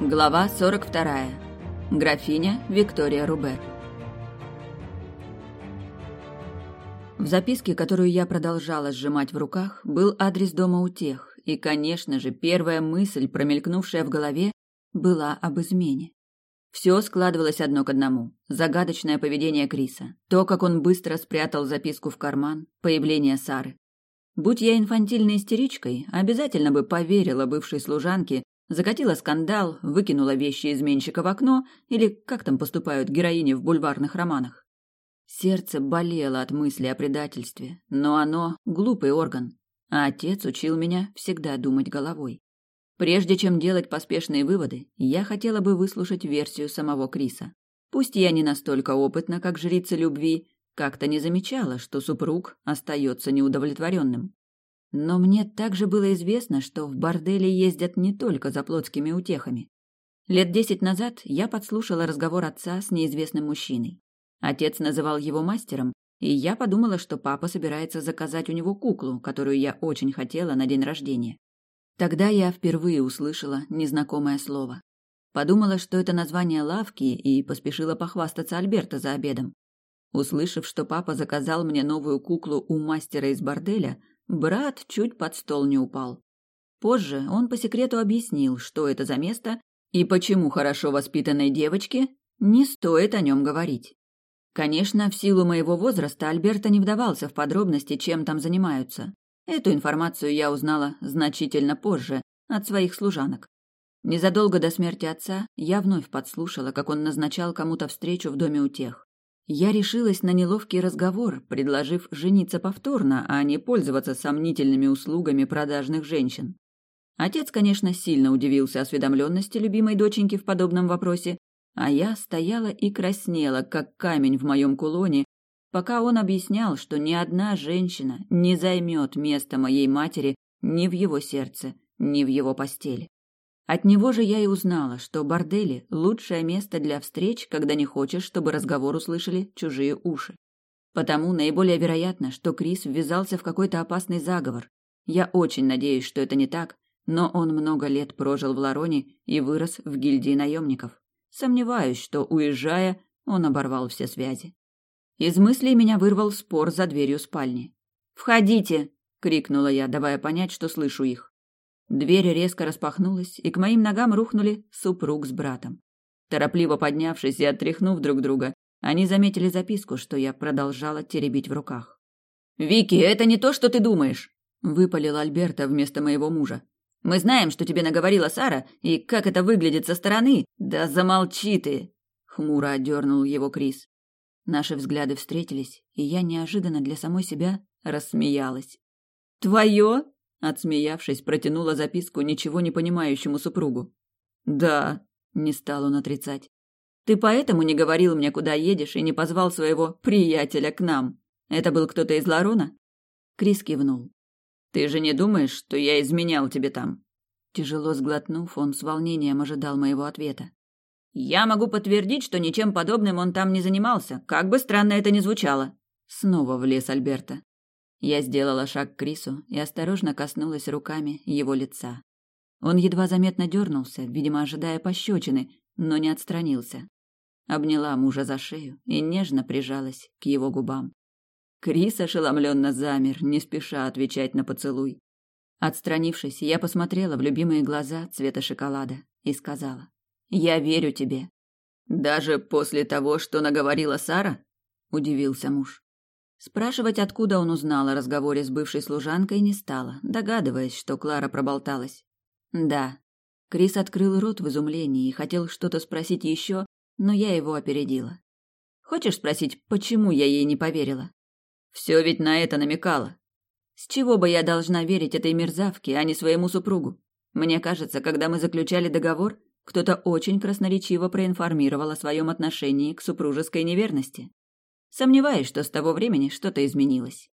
Глава 42. Графиня Виктория Рубер. В записке, которую я продолжала сжимать в руках, был адрес дома у тех, и, конечно же, первая мысль, промелькнувшая в голове, была об измене. Все складывалось одно к одному. Загадочное поведение Криса, то, как он быстро спрятал записку в карман, появление Сары. Будь я инфантильной истеричкой, обязательно бы поверила бывшей служанке, закатила скандал, выкинула вещи изменщика в окно или как там поступают героини в бульварных романах. Сердце болело от мысли о предательстве, но оно – глупый орган, а отец учил меня всегда думать головой. Прежде чем делать поспешные выводы, я хотела бы выслушать версию самого Криса. Пусть я не настолько опытна, как жрица любви, как-то не замечала, что супруг остается неудовлетворенным. Но мне также было известно, что в борделе ездят не только за плотскими утехами. Лет десять назад я подслушала разговор отца с неизвестным мужчиной. Отец называл его мастером, и я подумала, что папа собирается заказать у него куклу, которую я очень хотела на день рождения. Тогда я впервые услышала незнакомое слово. Подумала, что это название лавки, и поспешила похвастаться Альберта за обедом. Услышав, что папа заказал мне новую куклу у мастера из борделя, Брат чуть под стол не упал. Позже он по секрету объяснил, что это за место и почему хорошо воспитанной девочке не стоит о нем говорить. Конечно, в силу моего возраста Альберта не вдавался в подробности, чем там занимаются. Эту информацию я узнала значительно позже от своих служанок. Незадолго до смерти отца я вновь подслушала, как он назначал кому-то встречу в доме у тех. Я решилась на неловкий разговор, предложив жениться повторно, а не пользоваться сомнительными услугами продажных женщин. Отец, конечно, сильно удивился осведомленности любимой доченьки в подобном вопросе, а я стояла и краснела, как камень в моем кулоне, пока он объяснял, что ни одна женщина не займет место моей матери ни в его сердце, ни в его постели. От него же я и узнала, что бордели – лучшее место для встреч, когда не хочешь, чтобы разговор услышали чужие уши. Потому наиболее вероятно, что Крис ввязался в какой-то опасный заговор. Я очень надеюсь, что это не так, но он много лет прожил в Лароне и вырос в гильдии наемников. Сомневаюсь, что, уезжая, он оборвал все связи. Из мыслей меня вырвал спор за дверью спальни. «Входите!» — крикнула я, давая понять, что слышу их. Дверь резко распахнулась, и к моим ногам рухнули супруг с братом. Торопливо поднявшись и отряхнув друг друга, они заметили записку, что я продолжала теребить в руках. «Вики, это не то, что ты думаешь!» — выпалил Альберта вместо моего мужа. «Мы знаем, что тебе наговорила Сара, и как это выглядит со стороны. Да замолчи ты!» — хмуро одернул его Крис. Наши взгляды встретились, и я неожиданно для самой себя рассмеялась. «Твое?» Отсмеявшись, протянула записку ничего не понимающему супругу. «Да», — не стал он отрицать. «Ты поэтому не говорил мне, куда едешь, и не позвал своего приятеля к нам? Это был кто-то из Ларона?» Крис кивнул. «Ты же не думаешь, что я изменял тебе там?» Тяжело сглотнув, он с волнением ожидал моего ответа. «Я могу подтвердить, что ничем подобным он там не занимался, как бы странно это ни звучало». Снова влез Альберта. Я сделала шаг к Крису и осторожно коснулась руками его лица. Он едва заметно дернулся, видимо, ожидая пощечины, но не отстранился. Обняла мужа за шею и нежно прижалась к его губам. Крис ошеломленно замер, не спеша отвечать на поцелуй. Отстранившись, я посмотрела в любимые глаза цвета шоколада и сказала: "Я верю тебе". Даже после того, что наговорила Сара? удивился муж. Спрашивать, откуда он узнал о разговоре с бывшей служанкой, не стала, догадываясь, что Клара проболталась. «Да». Крис открыл рот в изумлении и хотел что-то спросить еще, но я его опередила. «Хочешь спросить, почему я ей не поверила?» «Все ведь на это намекало». «С чего бы я должна верить этой мерзавке, а не своему супругу? Мне кажется, когда мы заключали договор, кто-то очень красноречиво проинформировал о своем отношении к супружеской неверности. Сомневаюсь, что с того времени что-то изменилось.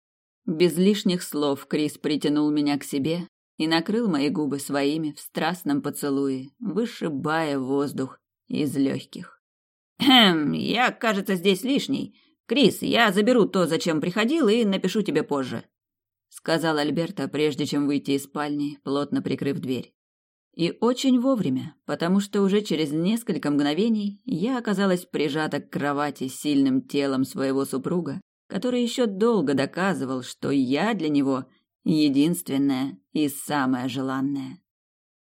Без лишних слов Крис притянул меня к себе и накрыл мои губы своими в страстном поцелуе, вышибая воздух из легких. «Хм, я, кажется, здесь лишний. Крис, я заберу то, зачем приходил, и напишу тебе позже», — сказал Альберта, прежде чем выйти из спальни, плотно прикрыв дверь. И очень вовремя, потому что уже через несколько мгновений я оказалась прижата к кровати сильным телом своего супруга, который еще долго доказывал, что я для него единственная и самая желанная.